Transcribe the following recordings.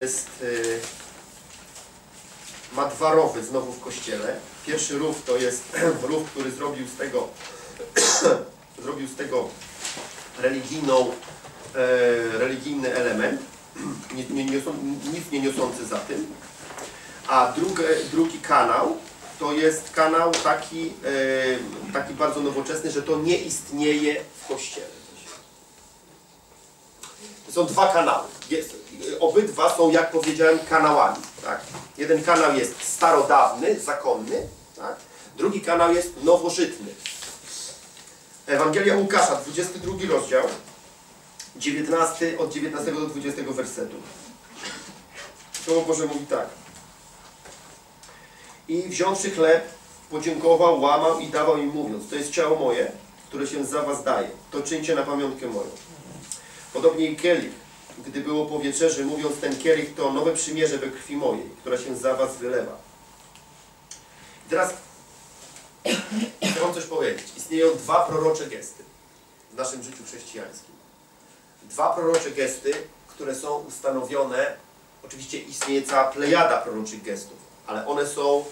jest, y, ma dwa rowy znowu w kościele. Pierwszy rów to jest rów, który zrobił z tego, zrobił z tego religijną, e, religijny element, nie, nie, niosą, nic nie niosący za tym. A drugie, drugi kanał to jest kanał taki, e, taki bardzo nowoczesny, że to nie istnieje w kościele. To są dwa kanały. Jest, obydwa są, jak powiedziałem, kanałami. Tak? Jeden kanał jest starodawny, zakonny, tak? drugi kanał jest nowożytny. Ewangelia Łukasza, 22 rozdział, 19, od 19 do 20 wersetu. Słowo Boże mówi tak. I wziąwszy chleb, podziękował, łamał i dawał im mówiąc, to jest ciało moje, które się za was daje. To czyńcie na pamiątkę moją. Podobnie i kielich, gdy było po wieczerzy, mówiąc ten kielich to nowe przymierze we krwi mojej, która się za was wylewa. I teraz chcę wam coś powiedzieć. Istnieją dwa prorocze gesty w naszym życiu chrześcijańskim. Dwa prorocze gesty, które są ustanowione, oczywiście istnieje cała plejada proroczych gestów, ale one są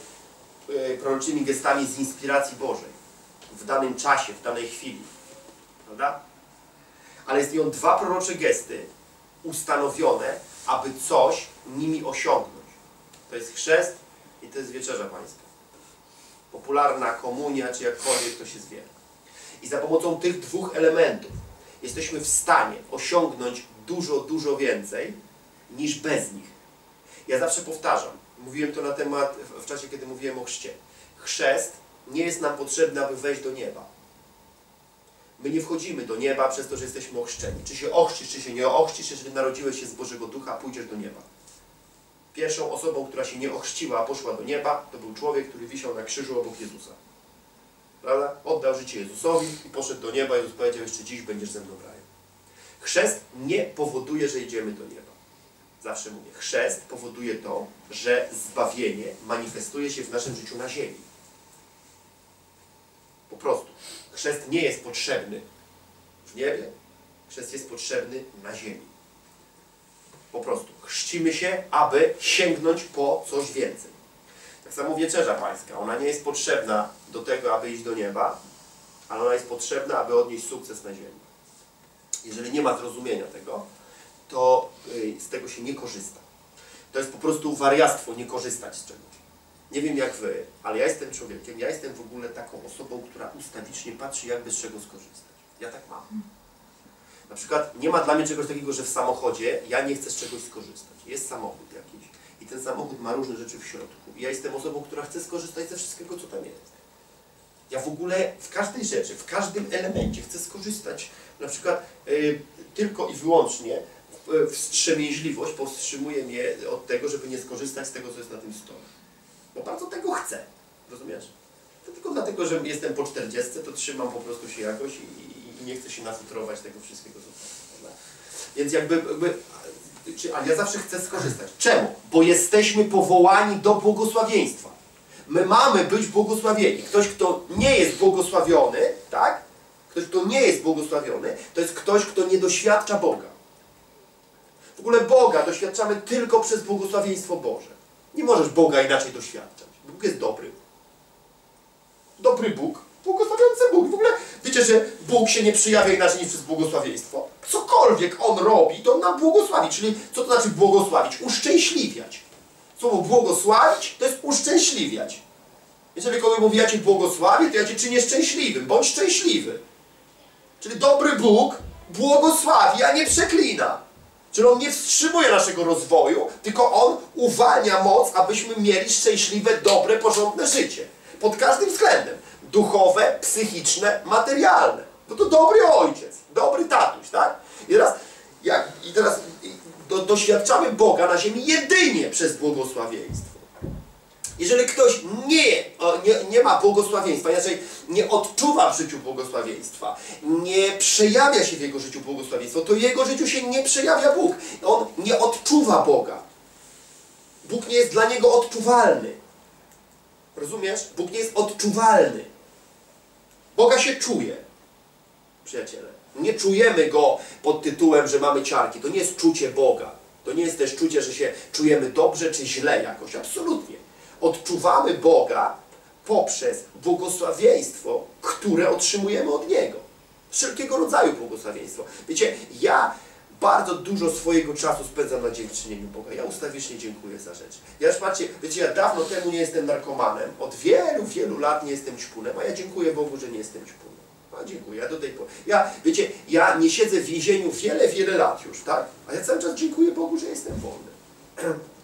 y, proroczymi gestami z inspiracji Bożej w danym czasie, w danej chwili. Prawda? ale istnieją dwa prorocze gesty ustanowione, aby coś nimi osiągnąć. To jest chrzest i to jest wieczerza pańska. Popularna komunia, czy jakkolwiek to się zwie. I za pomocą tych dwóch elementów jesteśmy w stanie osiągnąć dużo, dużo więcej niż bez nich. Ja zawsze powtarzam, mówiłem to na temat w czasie, kiedy mówiłem o chrzcie. Chrzest nie jest nam potrzebny, aby wejść do nieba. My nie wchodzimy do nieba przez to, że jesteśmy ochrzczeni. Czy się ochrzcisz, czy się nie ochrzcisz, jeżeli narodziłeś się z Bożego Ducha, pójdziesz do nieba. Pierwszą osobą, która się nie ochrzciła, a poszła do nieba, to był człowiek, który wisiał na krzyżu obok Jezusa. Prawda? Oddał życie Jezusowi i poszedł do nieba. Jezus powiedział, jeszcze dziś będziesz ze mną w raju. Chrzest nie powoduje, że idziemy do nieba. Zawsze mówię, chrzest powoduje to, że zbawienie manifestuje się w naszym życiu na ziemi. Po prostu. Chrzest nie jest potrzebny w niebie, chrzest jest potrzebny na ziemi. Po prostu. Chrzcimy się, aby sięgnąć po coś więcej. Tak samo wieczerza pańska. Ona nie jest potrzebna do tego, aby iść do nieba, ale ona jest potrzebna, aby odnieść sukces na ziemi. Jeżeli nie ma zrozumienia tego, to y, z tego się nie korzysta. To jest po prostu wariactwo nie korzystać z czegoś. Nie wiem jak wy, ale ja jestem człowiekiem, ja jestem w ogóle taką osobą, która ustawicznie patrzy, jakby z czego skorzystać. Ja tak mam. Na przykład nie ma dla mnie czegoś takiego, że w samochodzie ja nie chcę z czegoś skorzystać. Jest samochód jakiś i ten samochód ma różne rzeczy w środku. I ja jestem osobą, która chce skorzystać ze wszystkiego, co tam jest. Ja w ogóle w każdej rzeczy, w każdym elemencie chcę skorzystać. Na przykład y, tylko i wyłącznie y, wstrzemięźliwość powstrzymuje mnie od tego, żeby nie skorzystać z tego, co jest na tym stole. Bo bardzo tego chcę. Rozumiesz? To tylko dlatego, że jestem po 40, to trzymam po prostu się jakoś i, i nie chcę się nafutrować tego wszystkiego. Więc jakby, jakby ale ja zawsze chcę skorzystać. Czemu? Bo jesteśmy powołani do błogosławieństwa. My mamy być błogosławieni. Ktoś, kto nie jest błogosławiony, tak? Ktoś, kto nie jest błogosławiony, to jest ktoś, kto nie doświadcza Boga. W ogóle Boga doświadczamy tylko przez błogosławieństwo Boże. Nie możesz Boga inaczej doświadczać. Bóg jest dobry. Dobry Bóg, błogosławiący Bóg. W ogóle wiecie, że Bóg się nie przejawia inaczej niż przez błogosławieństwo. Cokolwiek On robi, to On nam błogosławi. Czyli co to znaczy błogosławić? Uszczęśliwiać. Słowo błogosławić to jest uszczęśliwiać. Jeżeli kogoś mówi, ja Cię błogosławię, to ja Cię czynię szczęśliwym. Bądź szczęśliwy. Czyli dobry Bóg błogosławi, a nie przeklina. Czyli On nie wstrzymuje naszego rozwoju, tylko On uwalnia moc, abyśmy mieli szczęśliwe, dobre, porządne życie. Pod każdym względem. Duchowe, psychiczne, materialne. No to dobry ojciec, dobry tatuś, tak? I teraz, jak, i teraz do, doświadczamy Boga na ziemi jedynie przez błogosławieństwo. Jeżeli ktoś nie, nie, nie ma błogosławieństwa, inaczej nie odczuwa w życiu błogosławieństwa, nie przejawia się w jego życiu błogosławieństwo, to jego życiu się nie przejawia Bóg. On nie odczuwa Boga. Bóg nie jest dla niego odczuwalny. Rozumiesz? Bóg nie jest odczuwalny. Boga się czuje, przyjaciele. Nie czujemy Go pod tytułem, że mamy ciarki. To nie jest czucie Boga. To nie jest też czucie, że się czujemy dobrze czy źle jakoś. Absolutnie. Odczuwamy Boga poprzez błogosławieństwo, które otrzymujemy od Niego. Wszelkiego rodzaju błogosławieństwo. Wiecie, ja bardzo dużo swojego czasu spędzam na dziękczynieniu Boga. Ja ustawicznie dziękuję za rzeczy. Ja już patrzcie, wiecie, ja dawno temu nie jestem narkomanem. Od wielu, wielu lat nie jestem ćpunem, a ja dziękuję Bogu, że nie jestem ćpunem. A dziękuję, ja do tej pory. Ja, wiecie, ja nie siedzę w więzieniu wiele, wiele lat już, tak? A ja cały czas dziękuję Bogu, że jestem wolny.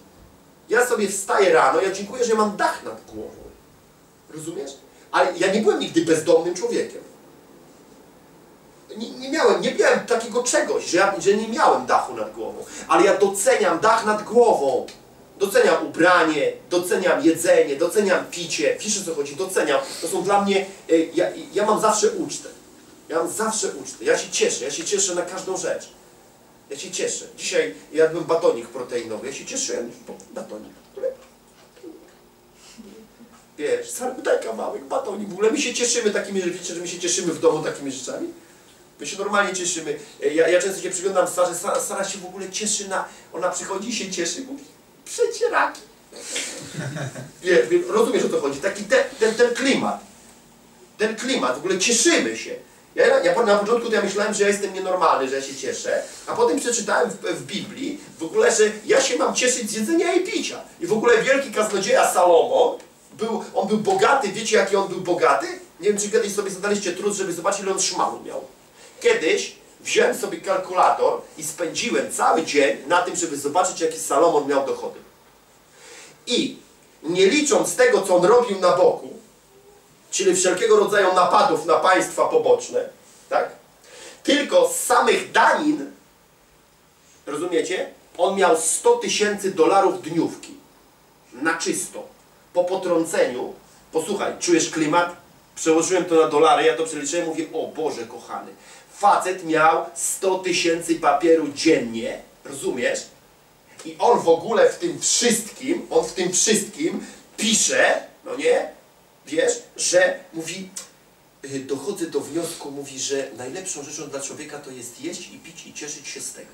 Ja sobie wstaję rano, ja dziękuję, że mam dach nad głową. Rozumiesz? Ale ja nie byłem nigdy bezdomnym człowiekiem. Nie, nie, miałem, nie miałem takiego czegoś, że, ja, że nie miałem dachu nad głową. Ale ja doceniam dach nad głową. Doceniam ubranie, doceniam jedzenie, doceniam picie. Wiesz o co chodzi? Doceniam. To są dla mnie... y, Ja, ja mam zawsze ucztę. Ja mam zawsze ucztę. Ja się cieszę. Ja się cieszę na każdą rzecz. Ja się cieszę. Dzisiaj jadłem batonik proteinowy. Ja się cieszyłem. Batonik. Wiesz, daj kawałek batonik. W ogóle my się cieszymy takimi, wiecie, że my się cieszymy w domu takimi rzeczami. My się normalnie cieszymy. Ja, ja często się przyglądam Sarze, Sara, Sara się w ogóle cieszy na... Ona przychodzi i się cieszy, mówi przecieraki. Wie, rozumiesz o co chodzi? Taki te, ten, ten klimat. Ten klimat, w ogóle cieszymy się. Ja, ja na początku to ja myślałem, że ja jestem nienormalny, że ja się cieszę, a potem przeczytałem w, w Biblii w ogóle, że ja się mam cieszyć z jedzenia i picia. I w ogóle wielki kaznodzieja Salomon, był, on był bogaty, wiecie jaki on był bogaty? Nie wiem, czy kiedyś sobie zadaliście trud, żeby zobaczyć, ile on szmalu miał. Kiedyś wziąłem sobie kalkulator i spędziłem cały dzień na tym, żeby zobaczyć, jaki Salomon miał dochody. I nie licząc tego, co on robił na boku, czyli wszelkiego rodzaju napadów na państwa poboczne, tak? Tylko z samych danin, rozumiecie? On miał 100 tysięcy dolarów dniówki. Na czysto. Po potrąceniu, posłuchaj, czujesz klimat? Przełożyłem to na dolary, ja to przeliczyłem, mówię, o Boże kochany. Facet miał 100 tysięcy papieru dziennie, rozumiesz? I on w ogóle w tym wszystkim, on w tym wszystkim pisze, no nie? Wiesz, że mówi, y, dochodzę do wniosku, mówi, że najlepszą rzeczą dla człowieka to jest jeść i pić i cieszyć się z tego.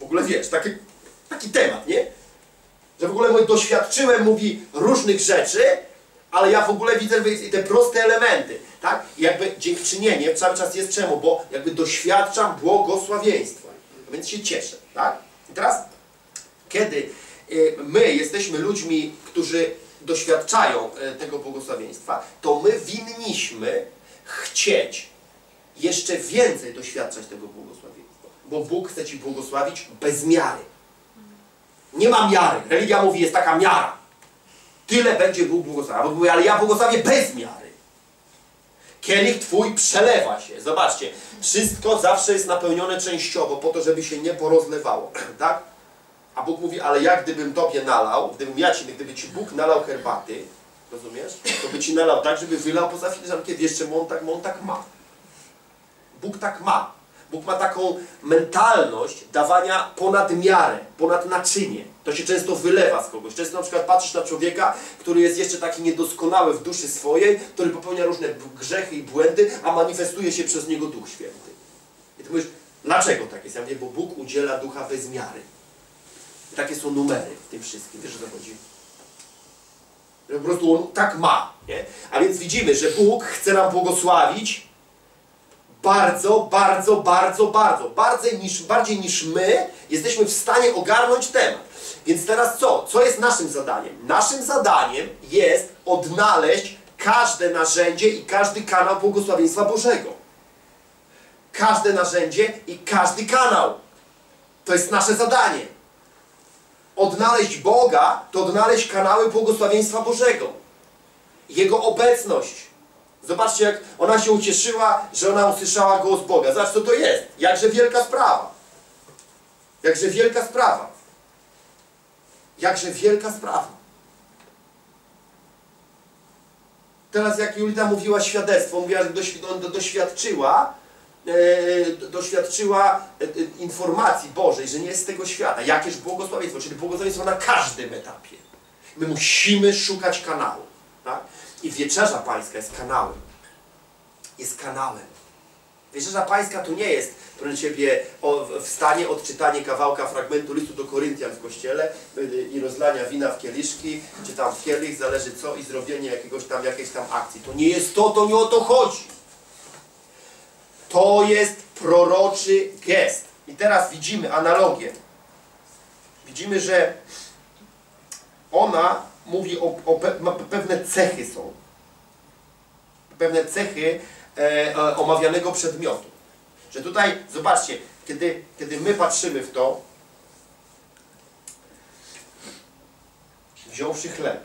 W ogóle wiesz, taki, taki temat, nie? Że w ogóle doświadczyłem, mówi, różnych rzeczy, ale ja w ogóle widzę te proste elementy, tak? I jakby dziękczynienie cały czas jest czemu? Bo jakby doświadczam błogosławieństwa, więc się cieszę, tak? I teraz, kiedy y, my jesteśmy ludźmi, którzy doświadczają y, tego błogosławieństwa, to my winniśmy chcieć jeszcze więcej doświadczać tego błogosławieństwa. Bo Bóg chce Ci błogosławić bez miary. Nie ma miary. Religia mówi, jest taka miara. Tyle będzie Bóg błogosławił. Ale ja błogosławię bez miary. Kielich Twój przelewa się. Zobaczcie, wszystko zawsze jest napełnione częściowo po to, żeby się nie porozlewało. Tak? A Bóg mówi, ale jak gdybym Tobie nalał, gdybym ja Ci, gdyby Ci Bóg nalał herbaty, rozumiesz? To by Ci nalał tak, żeby wylał poza filiżankę. Wiesz czemu on tak, on tak ma? Bóg tak ma. Bóg ma taką mentalność dawania ponad miarę, ponad naczynie. To się często wylewa z kogoś. Często na przykład patrzysz na człowieka, który jest jeszcze taki niedoskonały w duszy swojej, który popełnia różne grzechy i błędy, a manifestuje się przez niego Duch Święty. I ty mówisz, dlaczego tak jest? Ja mówię, bo Bóg udziela ducha bez miary. Takie są numery w tym wszystkim. Wiesz o co chodzi? Że po prostu on tak ma. Nie? A więc widzimy, że Bóg chce nam błogosławić bardzo, bardzo, bardzo, bardzo, bardziej niż, bardziej niż my jesteśmy w stanie ogarnąć temat. Więc teraz co? Co jest naszym zadaniem? Naszym zadaniem jest odnaleźć każde narzędzie i każdy kanał błogosławieństwa Bożego. Każde narzędzie i każdy kanał. To jest nasze zadanie. Odnaleźć Boga to odnaleźć kanały błogosławieństwa Bożego. Jego obecność. Zobaczcie, jak ona się ucieszyła, że ona usłyszała głos Boga. Zobacz, co to jest. Jakże wielka sprawa. Jakże wielka sprawa. Jakże wielka sprawa. Teraz jak Julita mówiła świadectwo, mówiła, że doś, do, do, doświadczyła, do- doświadczyła e, e, informacji Bożej, że nie jest z tego świata. Jakież błogosławieństwo, czyli błogosławieństwo na każdym etapie. My musimy szukać kanału. Tak? I wieczerza pańska jest kanałem. Jest kanałem. Wiecierza Pańska to nie jest, proszę Ciebie, o, wstanie, odczytanie kawałka, fragmentu listu do Koryntian w kościele y, i rozlania wina w kieliszki, czy tam w kielich, zależy co, i zrobienie jakiegoś tam, jakiejś tam akcji. To nie jest to, to nie o to chodzi. To jest proroczy gest. I teraz widzimy analogię. Widzimy, że ona mówi o, o pewne cechy są. Pewne cechy e, e, omawianego przedmiotu. Że tutaj, zobaczcie, kiedy, kiedy my patrzymy w to, wziąwszy chleb,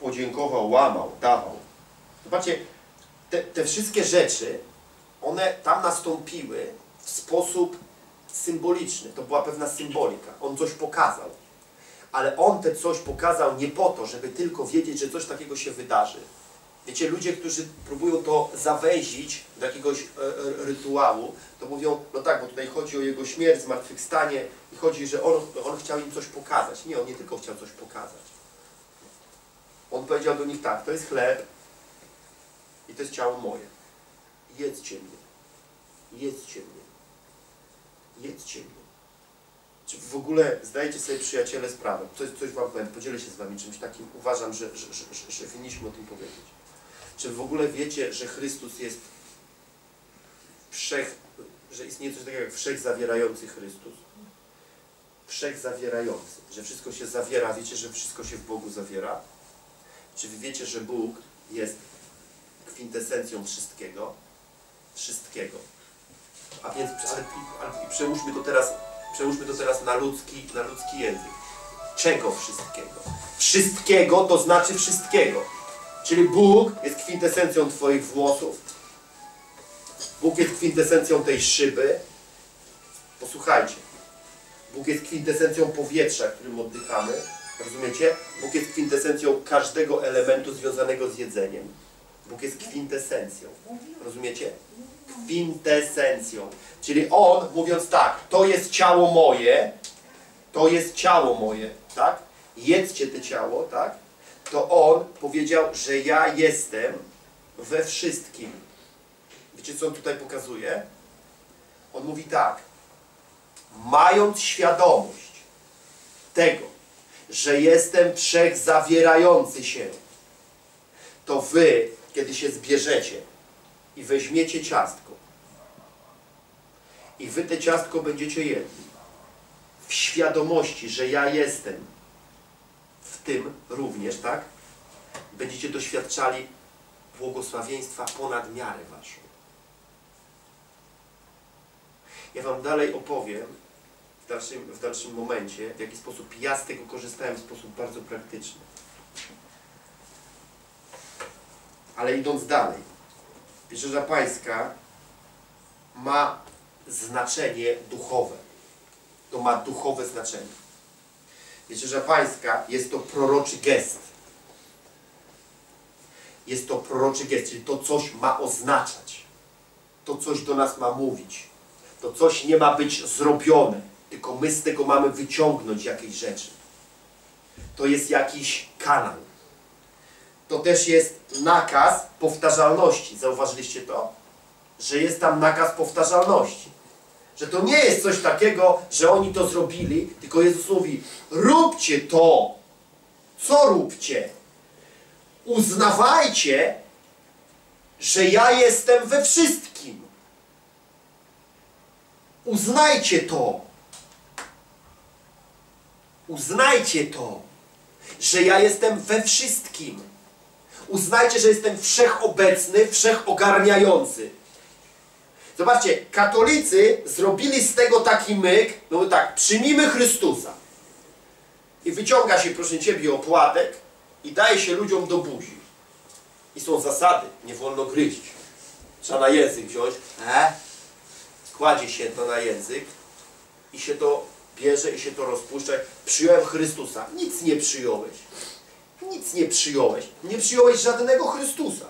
podziękował, łamał, dawał. Zobaczcie, te, te wszystkie rzeczy, one tam nastąpiły w sposób symboliczny. To była pewna symbolika. On coś pokazał. Ale on te coś pokazał nie po to, żeby tylko wiedzieć, że coś takiego się wydarzy. Wiecie, ludzie, którzy próbują to zawęzić do jakiegoś e, e, rytuału, to mówią, no tak, bo tutaj chodzi o jego śmierć, zmartwychwstanie i chodzi, że on, on chciał im coś pokazać. Nie, on nie tylko chciał coś pokazać. On powiedział do nich tak, to jest chleb i to jest ciało moje. Jedzcie mnie. Jedzcie mnie. Jedzcie mnie. Czy w ogóle zdajecie sobie przyjaciele sprawę? Coś, coś wam powiem, podzielę się z wami czymś takim. Uważam, że, że, że, że, że winniśmy o tym powiedzieć. Czy w ogóle wiecie, że Chrystus jest wszech, że istnieje coś takiego jak wszechzawierający Chrystus? Wszechzawierający, że wszystko się zawiera. Wiecie, że wszystko się w Bogu zawiera? Czy wy wiecie, że Bóg jest kwintesencją wszystkiego? Wszystkiego. A więc, ale, ale przełóżmy to teraz, przełóżmy to teraz na ludzki, na ludzki język. Czego wszystkiego? Wszystkiego to znaczy wszystkiego. Czyli Bóg jest kwintesencją Twoich włosów. Bóg jest kwintesencją tej szyby. Posłuchajcie. Bóg jest kwintesencją powietrza, którym oddychamy. Rozumiecie? Bóg jest kwintesencją każdego elementu związanego z jedzeniem. Bóg jest kwintesencją. Rozumiecie? Kwintesencją. Czyli On, mówiąc tak, to jest ciało moje, to jest ciało moje, tak? Jedzcie te ciało, tak? To On powiedział, że ja jestem we wszystkim. Wiecie, co On tutaj pokazuje? On mówi tak, mając świadomość tego, że jestem wszechzawierający się, to wy, kiedy się zbierzecie i weźmiecie ciastko i wy te ciastko będziecie jedli w świadomości, że ja jestem w tym również, tak? Będziecie doświadczali błogosławieństwa ponad miarę waszą. Ja wam dalej opowiem w dalszym, w dalszym momencie, w jaki sposób ja z tego korzystałem w sposób bardzo praktyczny. Ale idąc dalej, Wieczerza Pańska ma znaczenie duchowe. To ma duchowe znaczenie. Wieczerza Pańska jest to proroczy gest. Jest to proroczy gest, czyli to coś ma oznaczać. To coś do nas ma mówić. To coś nie ma być zrobione, tylko my z tego mamy wyciągnąć jakieś rzeczy. To jest jakiś kanał. To też jest nakaz powtarzalności. Zauważyliście to? Że jest tam nakaz powtarzalności. Że to nie jest coś takiego, że oni to zrobili, tylko Jezus mówi, róbcie to. Co róbcie? Uznawajcie, że ja jestem we wszystkim. Uznajcie to. Uznajcie to, że ja jestem we wszystkim. Uznajcie, że jestem wszechobecny, wszechogarniający. Zobaczcie, katolicy zrobili z tego taki myk, no tak, przyjmijmy Chrystusa. I wyciąga się, proszę Ciebie, opłatek i daje się ludziom do buzi. I są zasady, nie wolno gryźć. Trzeba na język wziąć, e? kładzie się to na język i się to bierze i się to rozpuszcza. Przyjąłem Chrystusa. Nic nie przyjąłeś. Nic nie przyjąłeś. Nie przyjąłeś żadnego Chrystusa.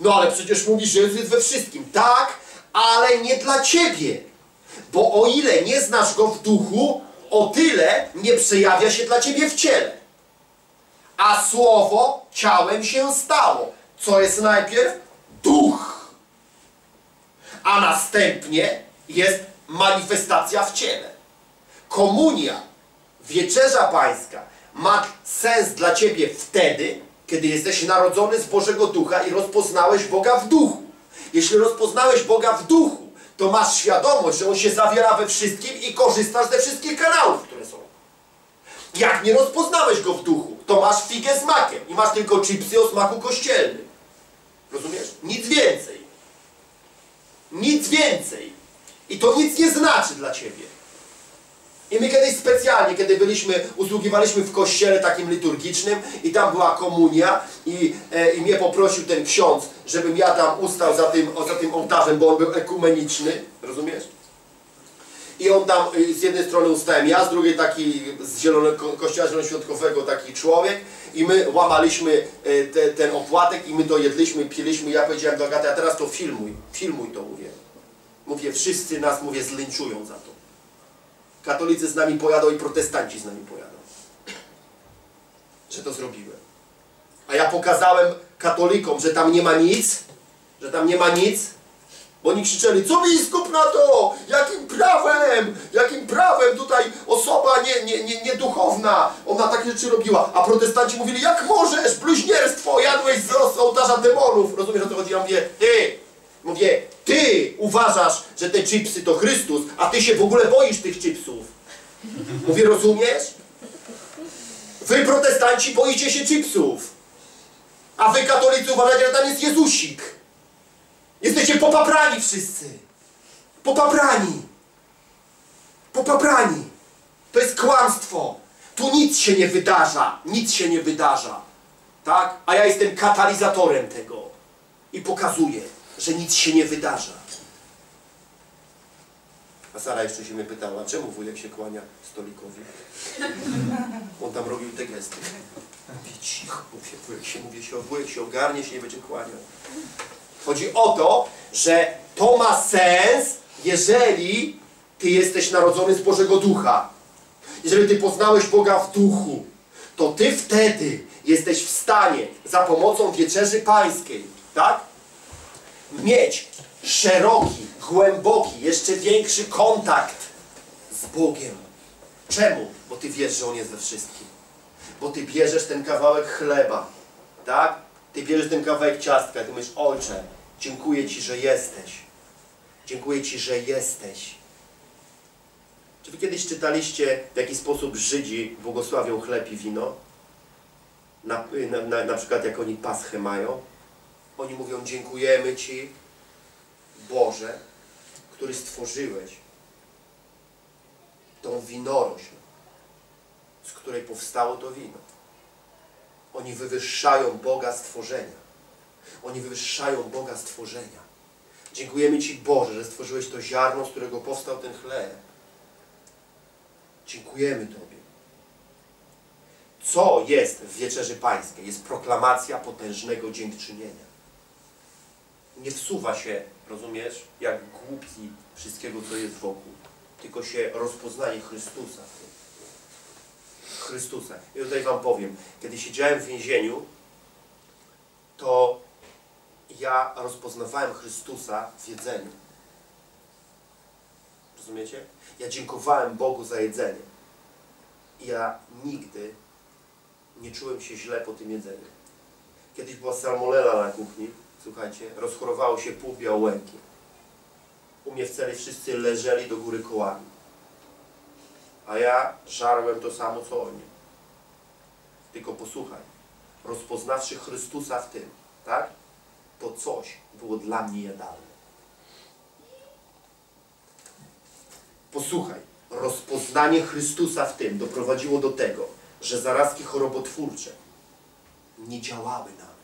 No ale przecież mówisz, że jest we wszystkim. Tak, ale nie dla ciebie. Bo o ile nie znasz Go w duchu, o tyle nie przejawia się dla ciebie w ciele. A Słowo ciałem się stało. Co jest najpierw? Duch. a następnie jest manifestacja w ciele. Komunia, wieczerza pańska ma sens dla ciebie wtedy, kiedy jesteś narodzony z Bożego Ducha i rozpoznałeś Boga w duchu. Jeśli rozpoznałeś Boga w duchu, to masz świadomość, że On się zawiera we wszystkim i korzystasz ze wszystkich kanałów, które są. Jak nie rozpoznałeś Go w duchu, to masz figę z makiem i masz tylko chipsy o smaku kościelnym. Rozumiesz? Nic więcej. Nic więcej. I to nic nie znaczy dla Ciebie. I my kiedyś specjalnie, kiedy byliśmy, usługiwaliśmy w kościele takim liturgicznym i tam była komunia i, e, i mnie poprosił ten ksiądz, żebym ja tam ustał za tym, za tym ołtarzem, bo on był ekumeniczny, rozumiesz? I on tam y, z jednej strony ustałem ja, z drugiej taki z zielonego, kościoła zielonoświątkowego taki człowiek i my łamaliśmy y, te, ten opłatek i my to jedliśmy, piliśmy ja powiedziałem do Agaty, a teraz to filmuj, filmuj to mówię. Mówię, wszyscy nas, mówię, zlinczują za to. Katolicy z nami pojadą i protestanci z nami pojadą. Że to zrobiłem. A ja pokazałem katolikom, że tam nie ma nic, że tam nie ma nic, bo oni krzyczeli, co biskup na to? Jakim prawem? Jakim prawem tutaj osoba nie, nie, nie, nieduchowna, ona takie rzeczy robiła. A protestanci mówili, jak możesz, bluźnierstwo, jadłeś z ołtarza demonów. Rozumiesz o co chodzi? Ja mówię, ty, mówię, ty uważasz, że te chipsy to Chrystus, a ty się w ogóle boisz tych chipsów. Mówię, rozumiesz? Wy protestanci boicie się chipsów. A wy katolicy uważacie, że tam jest Jezusik. Jesteście popaprani wszyscy. Popaprani. Popaprani. To jest kłamstwo. Tu nic się nie wydarza. Nic się nie wydarza. Tak? A ja jestem katalizatorem tego. I pokazuję, że nic się nie wydarza. A Sara jeszcze się mnie pytała, czemu wujek się kłania stolikowi? On tam robił te gesty. Mówię, cicho, mówię, wujek się, mówię, się, wujek się ogarnie, się nie będzie kłaniał. Chodzi o to, że to ma sens, jeżeli Ty jesteś narodzony z Bożego Ducha. Jeżeli Ty poznałeś Boga w duchu, to Ty wtedy jesteś w stanie za pomocą wieczerzy pańskiej, tak? Mieć szeroki, głęboki, jeszcze większy kontakt z Bogiem. Czemu? Bo Ty wiesz, że On jest we wszystkim. Bo Ty bierzesz ten kawałek chleba, tak? Ty bierzesz ten kawałek ciastka Ty mówisz, Ojcze, dziękuję Ci, że jesteś. Dziękuję Ci, że jesteś. Czy Wy kiedyś czytaliście, w jaki sposób Żydzi błogosławią chleb i wino? Na, na, na, na przykład jak oni paschę mają. Oni mówią, dziękujemy Ci, Boże, który stworzyłeś tą winorośl, z której powstało to wino. Oni wywyższają Boga stworzenia. Oni wywyższają Boga stworzenia. Dziękujemy Ci, Boże, że stworzyłeś to ziarno, z którego powstał ten chleb. Dziękujemy Tobie. Co jest w Wieczerzy Pańskiej? Jest proklamacja potężnego dziękczynienia. Nie wsuwa się, rozumiesz, jak głupki wszystkiego, co jest wokół. Tylko się rozpoznaje Chrystusa. Chrystusa. I tutaj Wam powiem, kiedy siedziałem w więzieniu, to ja rozpoznawałem Chrystusa w jedzeniu. Rozumiecie? Ja dziękowałem Bogu za jedzenie. I ja nigdy nie czułem się źle po tym jedzeniu. Kiedyś była salmonella na kuchni, słuchajcie, rozchorowało się pół białęki. U mnie w celi wszyscy leżeli do góry kołami. A ja żarłem to samo, co oni. Tylko posłuchaj, rozpoznawszy Chrystusa w tym, tak? To coś było dla mnie jadalne. Posłuchaj, rozpoznanie Chrystusa w tym doprowadziło do tego, że zarazki chorobotwórcze nie działały na.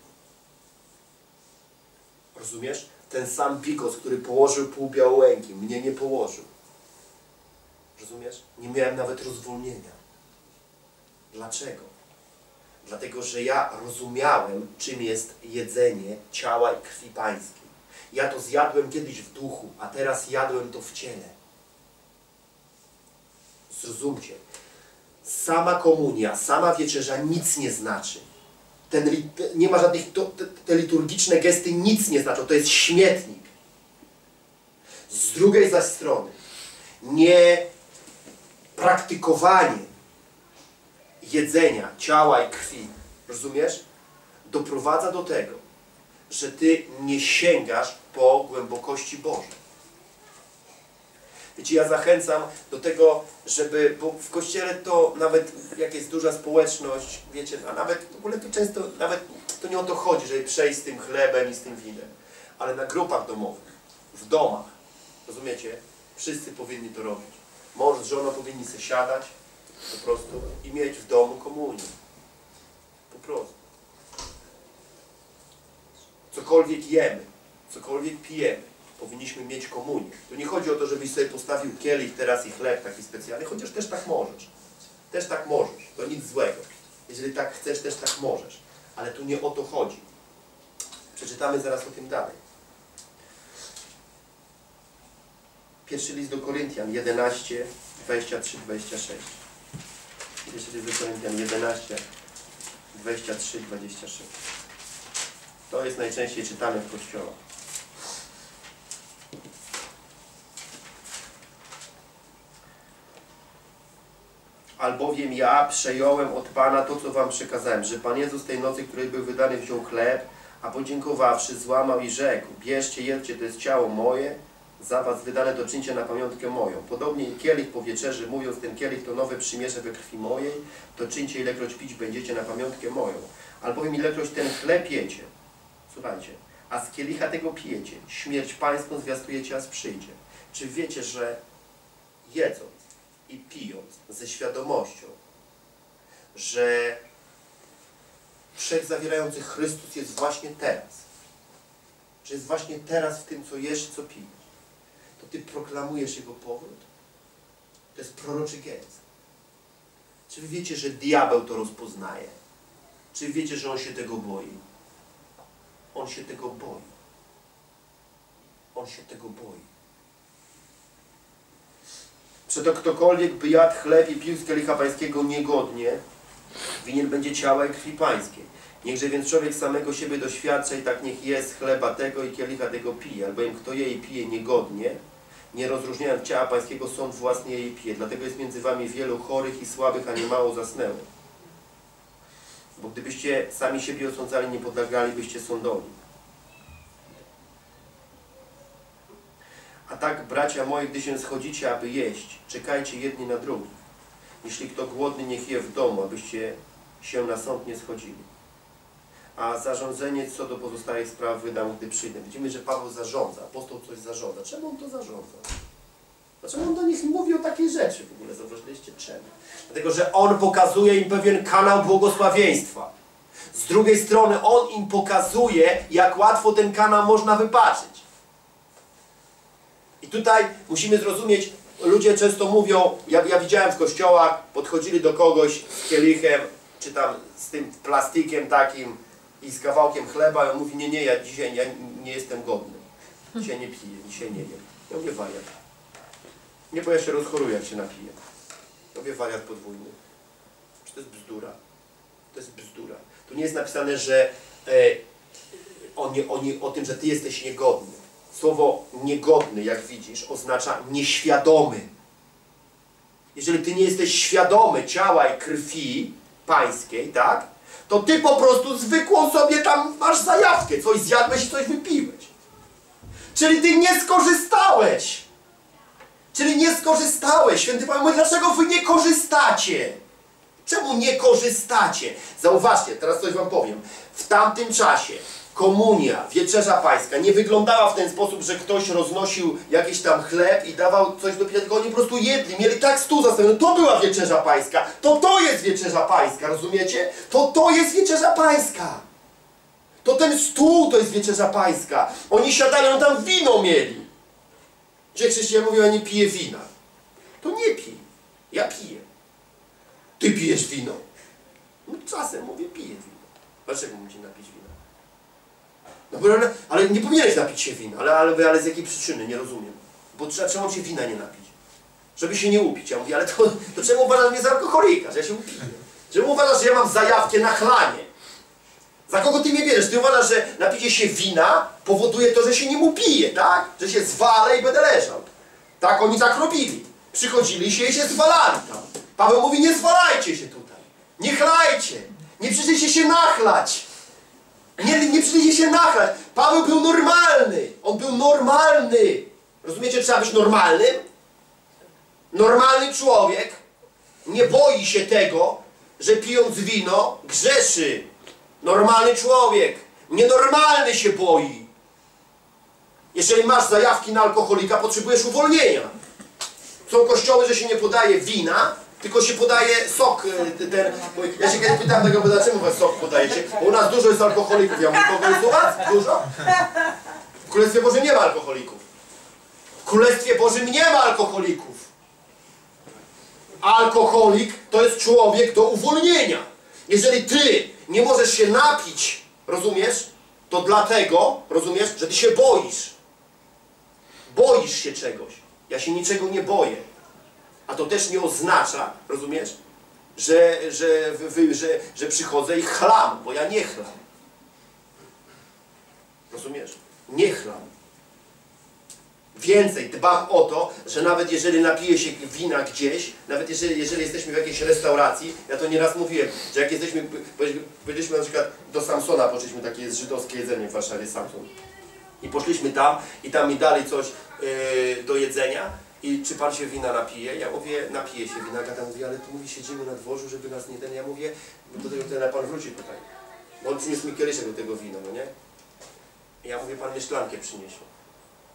Rozumiesz? Ten sam bigos, który położył pół białołęki, mnie nie położył. Rozumiesz? Nie miałem nawet rozwolnienia. Dlaczego? Dlatego, że ja rozumiałem, czym jest jedzenie ciała i krwi pańskiej. Ja to zjadłem kiedyś w duchu, a teraz jadłem to w ciele. Zrozumcie. Sama komunia, sama wieczerza nic nie znaczy. Ten, nie ma żadnych, to, te, te liturgiczne gesty nic nie znaczą. To jest śmietnik. Z drugiej zaś strony, nie praktykowanie jedzenia ciała i krwi, rozumiesz, doprowadza do tego, że ty nie sięgasz po głębokości Boże. Wiecie, ja zachęcam do tego, żeby, bo w kościele to nawet jak jest duża społeczność, wiecie, a nawet w ogóle to często, nawet to nie o to chodzi, żeby przejść z tym chlebem i z tym winem, ale na grupach domowych, w domach, rozumiecie, wszyscy powinni to robić. Mąż z żoną powinni się siadać po prostu i mieć w domu komunię. Po prostu. Cokolwiek jemy, cokolwiek pijemy, powinniśmy mieć komunię. Tu nie chodzi o to, żebyś sobie postawił kielich teraz i chleb taki specjalny, chociaż też tak możesz. Też tak możesz. To nic złego. Jeżeli tak chcesz, też tak możesz. Ale tu nie o to chodzi. Przeczytamy zaraz o tym dalej. Pierwszy list do Koryntian 11, 23, 26. Pierwszy list do Koryntian 11, 23, 26. To jest najczęściej czytane w kościołach. Albowiem ja przejąłem od Pana to, co Wam przekazałem, że Pan Jezus tej nocy, której był wydany, wziął chleb, a podziękowawszy, złamał i rzekł, bierzcie, jedzcie, to jest ciało moje, za Was wydane to czyńcie na pamiątkę moją. Podobnie kielich po wieczerzy, mówiąc, ten kielich to nowe przymierze we krwi mojej, to czyńcie, ilekroć pić będziecie na pamiątkę moją. Albowiem ilekroć ten chleb jecie, słuchajcie, a z kielicha tego pijecie, śmierć pańską zwiastujecie, aż przyjdzie. Czy wiecie, że jedząc i pijąc ze świadomością, że wszechzawierający Chrystus jest właśnie teraz, że jest właśnie teraz w tym, co jesz co pijesz, to Ty proklamujesz Jego powrót. To jest proroczy gest. Czy Wy wiecie, że diabeł to rozpoznaje? Czy wiecie, że on się tego boi? On się tego boi. On się tego boi. Przeto ktokolwiek by jadł chleb i pił z kielicha pańskiego niegodnie, winien będzie ciała i krwi pańskiej. Niechże więc człowiek samego siebie doświadcza i tak niech jest chleba tego i kielicha tego pije, albowiem kto je i pije niegodnie, nie rozróżniając ciała pańskiego, sąd własny jej pije. Dlatego jest między wami wielu chorych i słabych, a nie mało zasnęło. Bo gdybyście sami siebie osądzali, nie podlegalibyście sądowi. A tak, bracia moi, gdy się schodzicie, aby jeść, czekajcie jedni na drugich. Jeśli kto głodny, niech je w domu, abyście się na sąd nie schodzili. A zarządzenie co do pozostałych spraw wydam, gdy przyjdę. Widzimy, że Paweł zarządza, apostoł coś zarządza. Czemu on to zarządza? Dlaczego on do nich mówi o takiej rzeczy w ogóle? Zauważyliście czemu? Dlatego, że on pokazuje im pewien kanał błogosławieństwa. Z drugiej strony on im pokazuje, jak łatwo ten kanał można wypaczyć. I tutaj musimy zrozumieć, ludzie często mówią, ja, ja widziałem w kościołach, podchodzili do kogoś z kielichem, czy tam z tym plastikiem takim i z kawałkiem chleba i on mówi, nie, nie, ja dzisiaj ja nie jestem godny. Dzisiaj nie piję, dzisiaj nie jem. Ja mówię, wariat. Nie, bo ja się rozchoruję, jak się napiję. Ja mówię, wariat podwójny. To jest bzdura? To jest bzdura. Tu nie jest napisane, że e, o tym, że ty jesteś niegodny. Słowo niegodny, jak widzisz, oznacza nieświadomy. Jeżeli ty nie jesteś świadomy ciała i krwi pańskiej, tak? To ty po prostu zwykłą sobie tam masz zajawkę, coś zjadłeś i coś wypiłeś. Czyli ty nie skorzystałeś. Czyli nie skorzystałeś. Święty Pan mówi, dlaczego wy nie korzystacie? Czemu nie korzystacie? Zauważcie, teraz coś wam powiem. W tamtym czasie komunia, wieczerza pańska nie wyglądała w ten sposób, że ktoś roznosił jakiś tam chleb i dawał coś do picia, tylko oni po prostu jedli, mieli tak stół zastawiony. To była wieczerza pańska. To to jest wieczerza pańska, rozumiecie? To to jest wieczerza pańska. To ten stół to jest wieczerza pańska. Oni siadali, oni tam wino mieli. Gdzie chrześcijan mówią, ja nie piję wina. To nie pij. Ja piję. Ty pijesz wino. No, czasem mówię, piję wino. Dlaczego ci napić ale- ale nie powinieneś napić się wina. Ale, ale, ale z jakiej przyczyny? Nie rozumiem. Bo trzeba, czemu się wina nie napić? Żeby się nie upić. Ja mówię, ale to, to czemu uważasz mnie za alkoholika, że ja się upiję? Czemu uważasz, że ja mam zajawkę na chlanie? Za kogo ty mnie bierzesz? Ty uważasz, że napicie się wina powoduje to, że się nie upije, tak? Że się zwalę i będę leżał. Tak, oni tak robili. Przychodzili się i się zwalali tam. Paweł mówi, nie zwalajcie się tutaj. Nie chlajcie. Nie przyjdziecie się nachlać. Nie, nie przyjdziecie się nachlać. Paweł był normalny. On był normalny. Rozumiecie, trzeba być normalnym? Normalny człowiek nie boi się tego, że pijąc wino grzeszy. Normalny człowiek. Nienormalny się boi. Jeżeli masz zajawki na alkoholika, potrzebujesz uwolnienia. Są kościoły, że się nie podaje wina, tylko się podaje sok. y, Ten, ja się kiedyś pytałem tego, dlaczego was sok podajecie? Bo u nas dużo jest alkoholików. Ja mówię, kogo jest u was? Dużo? W Królestwie Bożym nie ma alkoholików. W Królestwie Bożym nie ma alkoholików. Alkoholik to jest człowiek do uwolnienia. Jeżeli ty nie możesz się napić, rozumiesz? To dlatego, rozumiesz, że ty się boisz. Boisz się czegoś. Ja się niczego nie boję. A to też nie oznacza, rozumiesz, że, że, wy, że, że przychodzę i chlam, bo ja nie chlam. Rozumiesz? Nie chlam. Więcej, dbam o to, że nawet jeżeli napiję się wina gdzieś, nawet jeżeli, jeżeli jesteśmy w jakiejś restauracji, ja to nieraz mówiłem, że jak jesteśmy, byliśmy na przykład do Samsona, poszliśmy takie żydowskie jedzenie w Warszawie, Samson. I poszliśmy tam i tam mi dali coś yy, do jedzenia i czy pan się wina napije? Ja mówię, napiję się wina, Gata mówi, ale tu mówi, siedzimy na dworzu, żeby nas nie ten, ja mówię, do tego ten pan wróci tutaj. Bo on przyniósł mi kieliszek do tego wina, no nie? Ja mówię, pan mnie szklankę przyniesie.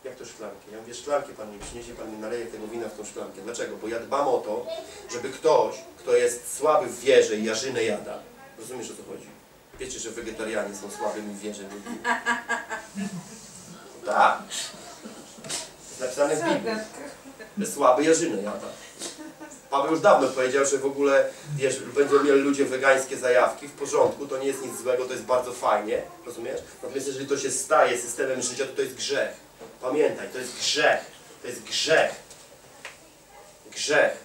Jak to szklankę? Ja mówię, szklankę pan mi przyniesie, pan mi naleje tego wina w tą szklankę. Dlaczego? Bo ja dbam o to, żeby ktoś, kto jest słaby w wierze i jarzynę jada. Rozumiesz o co chodzi? Wiecie, że wegetarianie są słabymi w wierze. Tak. Napisane w Biblii. Słaby jarzynę jada. Paweł już dawno powiedział, że w ogóle, wiesz, będą mieli ludzie wegańskie zajawki, w porządku, to nie jest nic złego, to jest bardzo fajnie, rozumiesz? Natomiast jeżeli to się staje systemem życia, to to jest grzech. Pamiętaj, to jest grzech. To jest grzech. Grzech.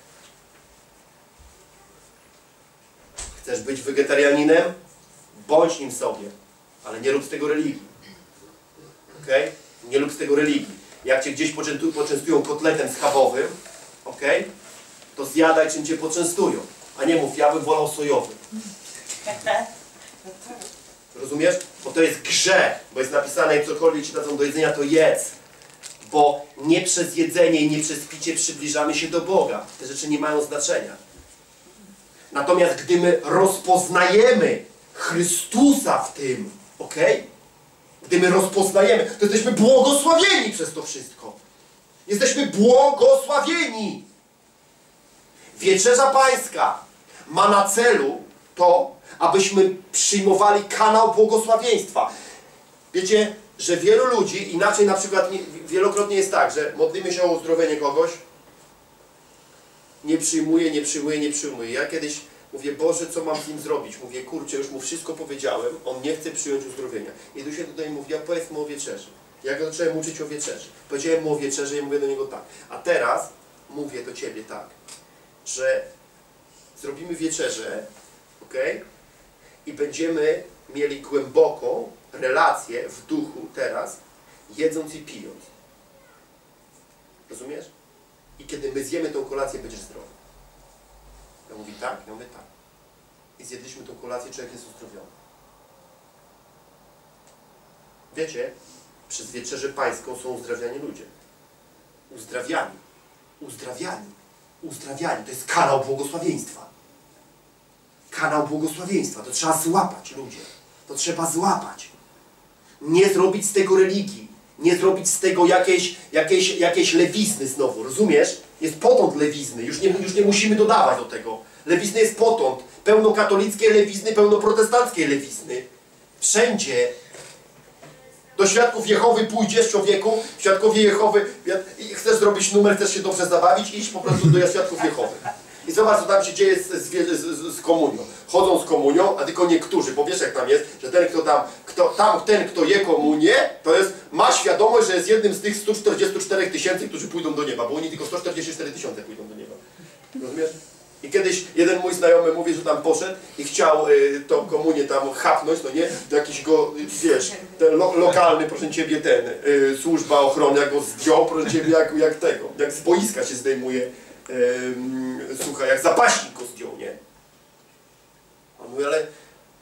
Chcesz być wegetarianinem? Bądź nim sobie, ale nie rób z tego religii. Ok? Nie rób z tego religii. Jak cię gdzieś poczętu- poczęstują kotletem schabowym, ok? To zjadaj czym cię poczęstują. A nie mów, ja bym wolał sojowy. Rozumiesz? Bo to jest grzech, bo jest napisane, cokolwiek ci dadzą do jedzenia, to jedz. Bo nie przez jedzenie i nie przez picie przybliżamy się do Boga. Te rzeczy nie mają znaczenia. Natomiast gdy my rozpoznajemy Chrystusa w tym, ok? Gdy my rozpoznajemy, to jesteśmy błogosławieni przez to wszystko. Jesteśmy błogosławieni. Wieczerza Pańska ma na celu to, abyśmy przyjmowali kanał błogosławieństwa. Wiecie, że wielu ludzi, inaczej na przykład nie, wielokrotnie jest tak, że modlimy się o uzdrowienie kogoś, nie przyjmuje, nie przyjmuje, nie przyjmuje. Ja kiedyś mówię, Boże, co mam z nim zrobić? Mówię, kurczę, już mu wszystko powiedziałem, on nie chce przyjąć uzdrowienia. I tu się tutaj mówi, ja powiedz mu o wieczerzy. Ja zacząłem uczyć o wieczerzy. Powiedziałem mu o wieczerzy i mówię do niego tak. A teraz mówię do Ciebie tak, że zrobimy wieczerzę, ok? I będziemy mieli głęboką relację w duchu teraz, jedząc i pijąc. Rozumiesz? I kiedy my zjemy tą kolację, będziesz zdrowy. Ja mówię tak, ja mówię tak. I zjedliśmy tą kolację, człowiek jest uzdrowiony. Wiecie, przez wieczerzę pańską są uzdrawiani ludzie. Uzdrawiani. Uzdrawiani. Uzdrawiani. To jest kanał błogosławieństwa. Kanał błogosławieństwa. To trzeba złapać, ludzie. To trzeba złapać. Nie zrobić z tego religii. Nie zrobić z tego jakiejś, jakiejś, jakiejś lewizny znowu. Rozumiesz? Jest potąd lewizny. Już nie, już nie musimy dodawać do tego. Lewizny jest potąd. Pełno katolickie lewizny, pełno protestanckie lewizny. Wszędzie do Świadków Jehowy pójdziesz, człowieku, Świadkowie Jehowy, chcesz zrobić numer, chcesz się dobrze zabawić, idź po prostu do Świadków Jehowy. I zobacz, co tam się dzieje z, z, z, z komunią. Chodzą z komunią, a tylko niektórzy, bo wiesz jak tam jest, że ten, kto tam, kto, tam ten, kto je komunię, to jest, ma świadomość, że jest jednym z tych 144 tysięcy, którzy pójdą do nieba, bo oni tylko 144 tysiące pójdą do nieba. Rozumiesz? I kiedyś jeden mój znajomy mówi, że tam poszedł i chciał y, tą komunię tam chapnąć, no nie? To jakiś go, wiesz, ten lo, lokalny, proszę Ciebie, ten, y, służba ochrony, jak go zdjął, proszę Ciebie, jak, jak tego, jak z boiska się zdejmuje, y, mm, słuchaj, jak zapaśnik go zdjął, nie? On mówi, ale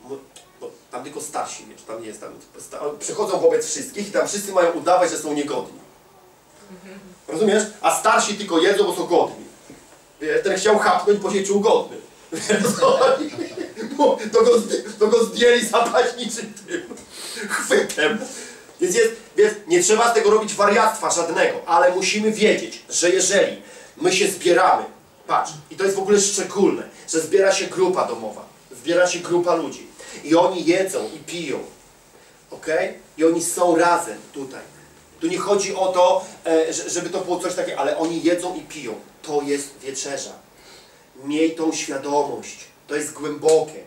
no, no, tam tylko starsi, wiesz, tam nie jest, tam sta, przychodzą wobec wszystkich i tam wszyscy mają udawać, że są niegodni. Rozumiesz? A starsi tylko jedzą, bo są godni. Ten chciał chapnąć, bo się czuł godny. To, go, to go zdjęli zapaśniczym tym chwytem. Więc jest, wiesz, nie trzeba z tego robić wariactwa żadnego, ale musimy wiedzieć, że jeżeli my się zbieramy, patrz, i to jest w ogóle szczególne, że zbiera się grupa domowa, zbiera się grupa ludzi i oni jedzą i piją, ok? I oni są razem tutaj. Tu nie chodzi o to, e, że- żeby to było coś takiego, ale oni jedzą i piją. To jest wieczerza. Miej tą świadomość. To jest głębokie.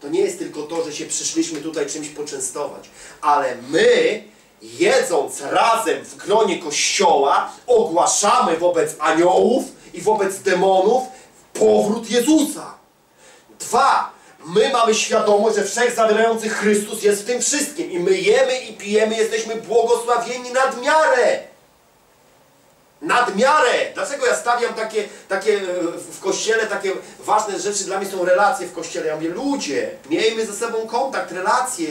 To nie jest tylko to, że się przyszliśmy tutaj czymś poczęstować, ale my, jedząc razem w gronie Kościoła, ogłaszamy wobec aniołów i wobec demonów powrót Jezusa. Dwa, my mamy świadomość, że wszech zawierający Chrystus jest w tym wszystkim i my jemy i pijemy, jesteśmy błogosławieni nad miarę. Nad miarę! Dlaczego ja stawiam takie, takie e, w kościele, takie ważne rzeczy dla mnie są relacje w kościele? Ja mówię, ludzie, miejmy ze sobą kontakt, relacje.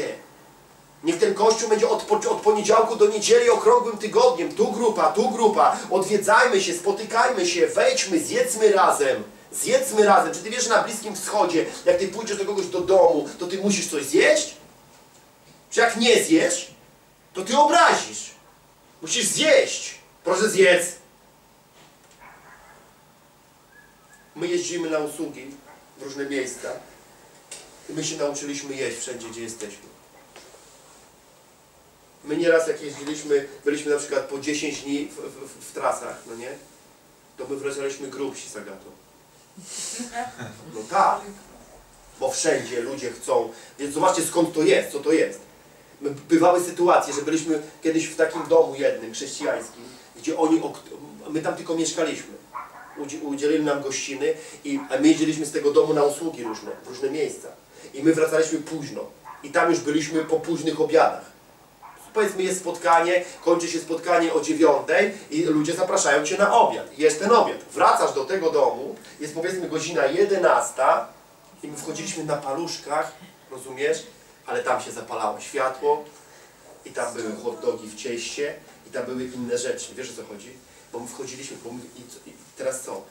Niech ten kościół będzie od, od poniedziałku do niedzieli okrągłym tygodniem. Tu grupa, tu grupa. Odwiedzajmy się, spotykajmy się, wejdźmy, zjedzmy razem. Zjedzmy razem. Czy ty wiesz, że na Bliskim Wschodzie, jak ty pójdziesz do kogoś do domu, to ty musisz coś zjeść? Czy jak nie zjesz, to ty obrazisz. Musisz zjeść. Proszę zjedz. My jeździmy na usługi w różne miejsca. I my się nauczyliśmy jeść wszędzie, gdzie jesteśmy. My nieraz jak jeździliśmy, byliśmy na przykład po 10 dni w, w, w, w trasach, no nie? To my wracaliśmy grubsi z Agatą. No tak. Bo wszędzie ludzie chcą. Więc zobaczcie skąd to jest, co to jest. Bywały sytuacje, że byliśmy kiedyś w takim domu jednym, chrześcijańskim, gdzie oni, my tam tylko mieszkaliśmy. Udzi- Udzielili nam gościny i my jeździliśmy z tego domu na usługi różne, w różne miejsca. I my wracaliśmy późno. I tam już byliśmy po późnych obiadach. Powiedzmy jest spotkanie, kończy się spotkanie o dziewiątej i ludzie zapraszają Cię na obiad. Jest ten obiad. Wracasz do tego domu, jest powiedzmy godzina jedenasta i my wchodziliśmy na paluszkach, rozumiesz? Ale tam się zapalało światło i tam były hot dogi w cieście i tam były inne rzeczy. Wiesz o co chodzi? Bo my wchodziliśmy, bo my, i, i teraz co?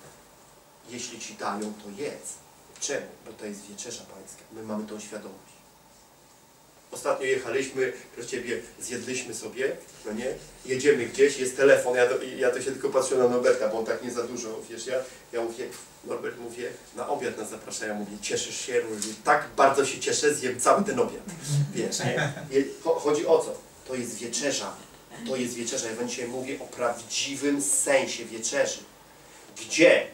Jeśli Ci dają, to jedz. Czemu? Bo to jest wieczerza pańska. My mamy tą świadomość. Ostatnio jechaliśmy, proszę Ciebie, zjedliśmy sobie, no nie? Jedziemy gdzieś, jest telefon, ja to, ja to się tylko patrzę na Norberta, bo on tak nie za dużo, wiesz, ja, ja mówię, Norbert mówię, na obiad nas zapraszają, mówię, cieszysz się? Mówię, tak bardzo się cieszę, zjem cały ten obiad, wiesz, nie? Chodzi o co? To jest wieczerza, to jest wieczerza, ja wam dzisiaj mówię o prawdziwym sensie wieczerzy, gdzie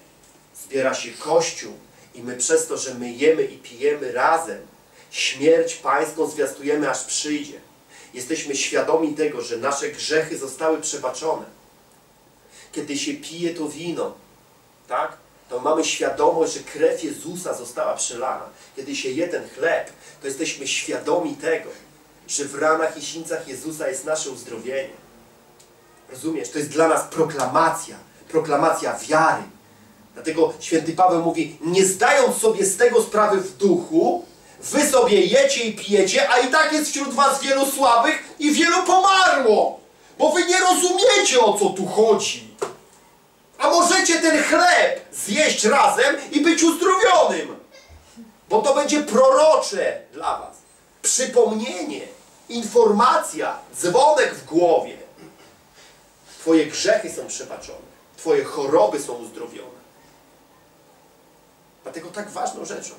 zbiera się Kościół i my przez to, że my jemy i pijemy razem, śmierć pańską zwiastujemy, aż przyjdzie. Jesteśmy świadomi tego, że nasze grzechy zostały przebaczone. Kiedy się pije to wino, tak? To mamy świadomość, że krew Jezusa została przelana. Kiedy się je ten chleb, to jesteśmy świadomi tego, że w ranach i sińcach Jezusa jest nasze uzdrowienie. Rozumiesz? To jest dla nas proklamacja, proklamacja wiary. Dlatego święty Paweł mówi, nie zdając sobie z tego sprawy w duchu, wy sobie jecie i pijecie, a i tak jest wśród was wielu słabych i wielu pomarło. Bo wy nie rozumiecie o co tu chodzi. A możecie ten chleb zjeść razem i być uzdrowionym. Bo to będzie prorocze dla was. Przypomnienie, informacja, dzwonek w głowie. Twoje grzechy są przebaczone. Twoje choroby są uzdrowione. Dlatego tak ważną rzeczą.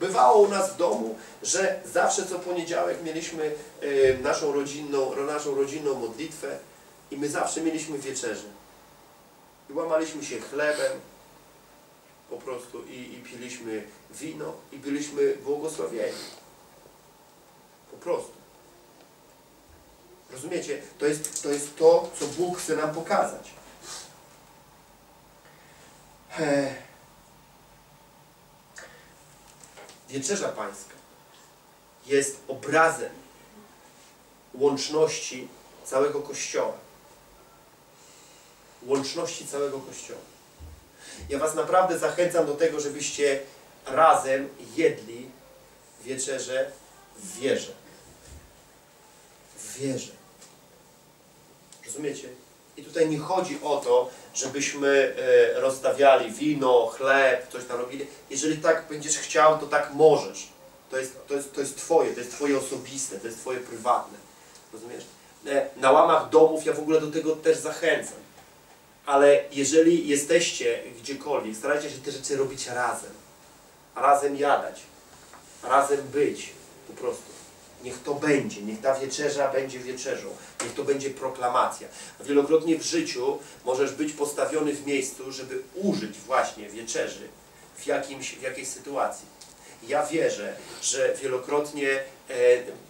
Bywało u nas w domu, że zawsze co poniedziałek mieliśmy e, naszą, rodzinną, naszą rodzinną modlitwę i my zawsze mieliśmy wieczerzę. I łamaliśmy się chlebem po prostu i, i piliśmy wino i byliśmy błogosławieni. Po prostu. Rozumiecie? To jest, to jest to, co Bóg chce nam pokazać. Wieczerza Pańska jest obrazem łączności całego Kościoła. Łączności całego Kościoła. Ja Was naprawdę zachęcam do tego, żebyście razem jedli wieczerzę w wierze. W wierze. Rozumiecie? I tutaj nie chodzi o to, żebyśmy e, rozstawiali wino, chleb, coś tam robili. Jeżeli tak będziesz chciał, to tak możesz. To jest, to jest, to jest Twoje, to jest Twoje osobiste, to jest Twoje prywatne. Rozumiesz? E, Na łamach domów ja w ogóle do tego też zachęcam. Ale jeżeli jesteście gdziekolwiek, starajcie się te rzeczy robić razem. Razem jadać. Razem być. Po prostu. Niech to będzie, niech ta wieczerza będzie wieczerzą, niech to będzie proklamacja. A wielokrotnie w życiu możesz być postawiony w miejscu, żeby użyć właśnie wieczerzy w, jakimś, w jakiejś sytuacji. Ja wierzę, że wielokrotnie, e,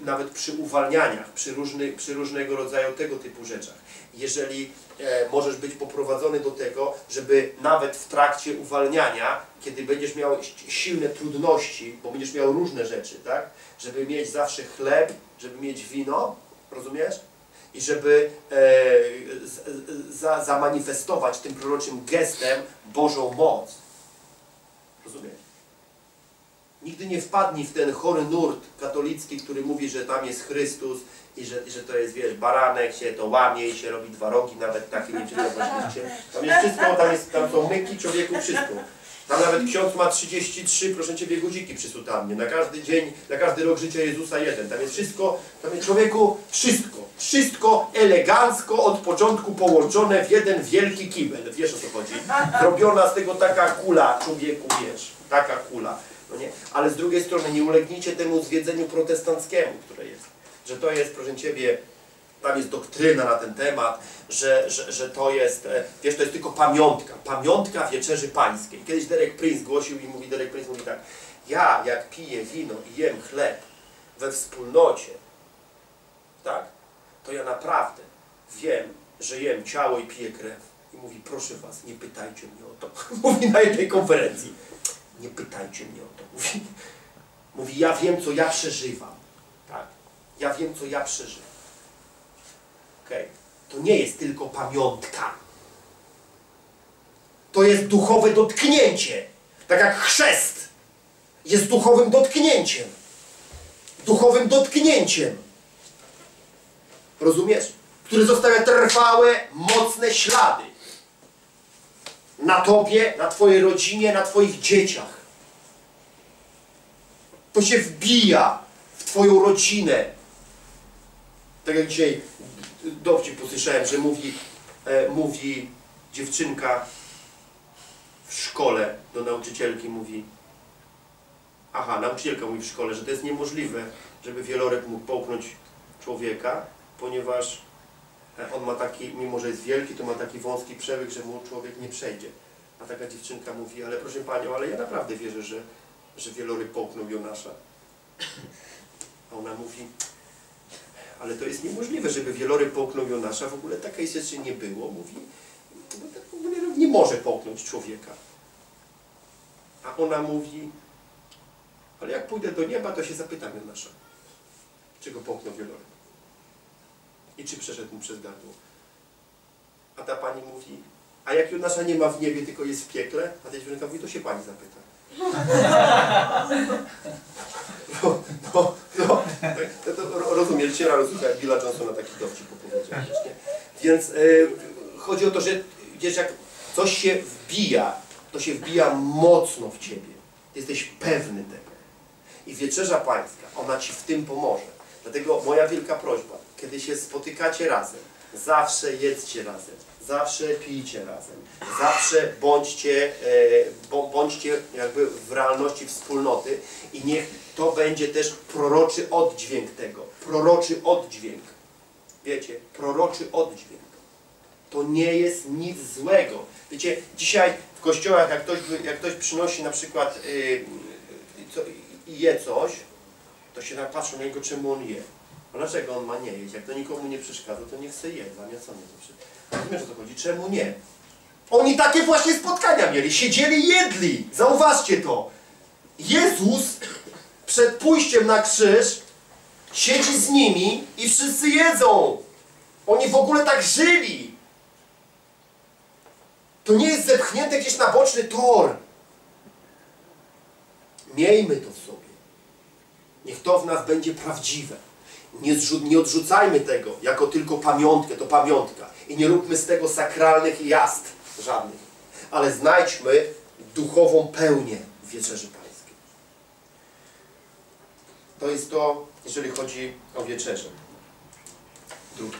nawet przy uwalnianiach, przy, różny, przy różnego rodzaju tego typu rzeczach, jeżeli e, możesz być poprowadzony do tego, żeby nawet w trakcie uwalniania, kiedy będziesz miał silne trudności, bo będziesz miał różne rzeczy, tak? Żeby mieć zawsze chleb, żeby mieć wino, rozumiesz? I żeby e, za, zamanifestować tym proroczym gestem Bożą moc. Rozumiesz? Nigdy nie wpadnij w ten chory nurt katolicki, który mówi, że tam jest Chrystus i że, że to jest, wiesz, baranek, się to łamie i się robi dwa rogi, nawet takie, nie wiem, czy zobaczyliście. Tam jest wszystko, tam, jest, tam są myki, człowieku, wszystko. Tam nawet ksiądz ma 33, proszę Ciebie, guziki przy sutannie. Na każdy dzień, na każdy rok życia Jezusa jeden. Tam jest wszystko, tam jest człowieku wszystko. Wszystko elegancko od początku połączone w jeden wielki kibel. Wiesz o co chodzi? Zrobiona z tego taka kula, człowieku, wiesz. Taka kula. No nie? Ale z drugiej strony nie ulegnijcie temu zwiedzeniu protestanckiemu, które jest. Że to jest, proszę Ciebie, tam jest doktryna na ten temat, że, że, że to jest, e, wiesz, to jest tylko pamiątka, pamiątka Wieczerzy Pańskiej. Kiedyś Derek Prince głosił i mówi, Derek Prince mówi tak, ja jak piję wino i jem chleb we wspólnocie, tak, to ja naprawdę wiem, że jem ciało i piję krew. I mówi, proszę Was, nie pytajcie mnie o to. Mówi na jednej konferencji, nie pytajcie mnie o to. Mówi, mówi ja wiem, co ja przeżywam. Tak, ja wiem, co ja przeżywam. Okay. To nie jest tylko pamiątka. To jest duchowe dotknięcie. Tak jak chrzest jest duchowym dotknięciem. Duchowym dotknięciem. Rozumiesz? Który zostawia trwałe, mocne ślady. Na tobie, na twojej rodzinie, na twoich dzieciach. To się wbija w twoją rodzinę. Tak jak dzisiaj dowcip usłyszałem, że mówi, e, mówi dziewczynka w szkole do nauczycielki, mówi aha, nauczycielka mówi w szkole, że to jest niemożliwe, żeby wieloryb mógł połknąć człowieka, ponieważ on ma taki, mimo że jest wielki, to ma taki wąski przełyk, że mu człowiek nie przejdzie. A taka dziewczynka mówi, ale proszę Panią, ale ja naprawdę wierzę, że, że wieloryb połknął Jonasza. A ona mówi, ale to jest niemożliwe, żeby wieloryb połknął Jonasza. W ogóle takiej rzeczy nie było. Mówi, bo tak nie może połknąć człowieka. A ona mówi, ale jak pójdę do nieba, to się zapytam Jonasza, czy go połknął wieloryb. I czy przeszedł mu przez gardło. A ta pani mówi, a jak Jonasza nie ma w niebie, tylko jest w piekle, a ta dziewczynka mówi, to się pani zapyta. No, no, no, to, to rozumiem, jak Billa Johnsona taki dowcip opowiedział. Nie? Więc y, chodzi o to, że wiesz, jak coś się wbija, to się wbija mocno w Ciebie. Jesteś pewny tego. I Wieczerza Pańska, ona Ci w tym pomoże. Dlatego moja wielka prośba, kiedy się spotykacie razem, zawsze jedzcie razem, zawsze pijcie razem, zawsze bądźcie, e, bądźcie jakby w realności wspólnoty i niech to będzie też proroczy oddźwięk tego, proroczy oddźwięk. Wiecie, proroczy oddźwięk. To nie jest nic złego. Wiecie, dzisiaj w kościołach, jak ktoś, jak ktoś przynosi na przykład yy, co, je coś, to się tak patrzą na niego, czemu on je. A dlaczego on ma nie jeść? Jak to nikomu nie przeszkadza, to niech se je, zamiast on nie. Rozumiesz o co chodzi? Czemu nie? Oni takie właśnie spotkania mieli. Siedzieli, jedli. Zauważcie to. Jezus przed pójściem na krzyż siedzi z nimi i wszyscy jedzą. Oni w ogóle tak żyli. To nie jest zepchnięte gdzieś na boczny tor. Miejmy to w sobie. Niech to w nas będzie prawdziwe. Nie, nie odrzucajmy tego jako tylko pamiątkę, to pamiątka. I nie róbmy z tego sakralnych jazd żadnych. Ale znajdźmy duchową pełnię Wieczerzy Pańskiej. To jest to, jeżeli chodzi o wieczerzę. Drugi.